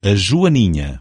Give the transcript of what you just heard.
a Joaninha.